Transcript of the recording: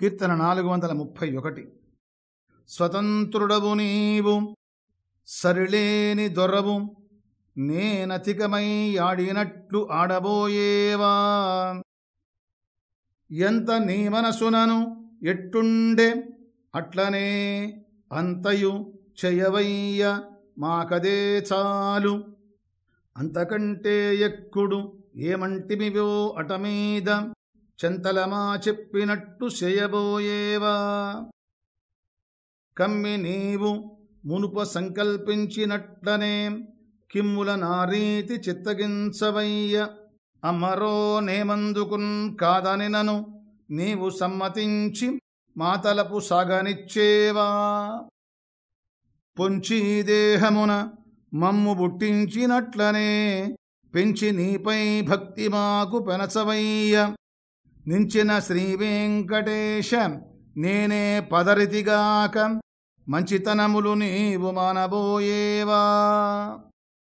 కీర్తన నాలుగు వందల ముప్పై ఒకటి. స్వతంత్రుడవు నీవు సరిలేని దొరవు నేనతికమై ఆడినట్లు ఆడబోయేవా? ఎంత నీ మనసునను ఎట్టుండే అట్లనే అంతయు చెయవయ్య మాకదే చాలు. అంతకంటే ఎక్కుడు ఏమంటిమివో అటమీద చెంతలమా చెప్పినట్టు చేయబోయేవా? కమ్మి నీవు మునుప సంకల్పించినట్లనే కిమ్ముల నారీతి చిత్తగించవయ్య. అమరో నేమందుకున్ కాదని నను నీవు సమ్మతించి మాతలపు సాగనిచ్చేవా? పొంచి దేహమున మమ్ము బుట్టించినట్లనే పెంచి నీపై భక్తి మాకు పెనసవయ్య. నించిన శ్రీ వెంకటేశ నేనే పదరితిగాక మంచితనములు నీవు మానబోయేవా?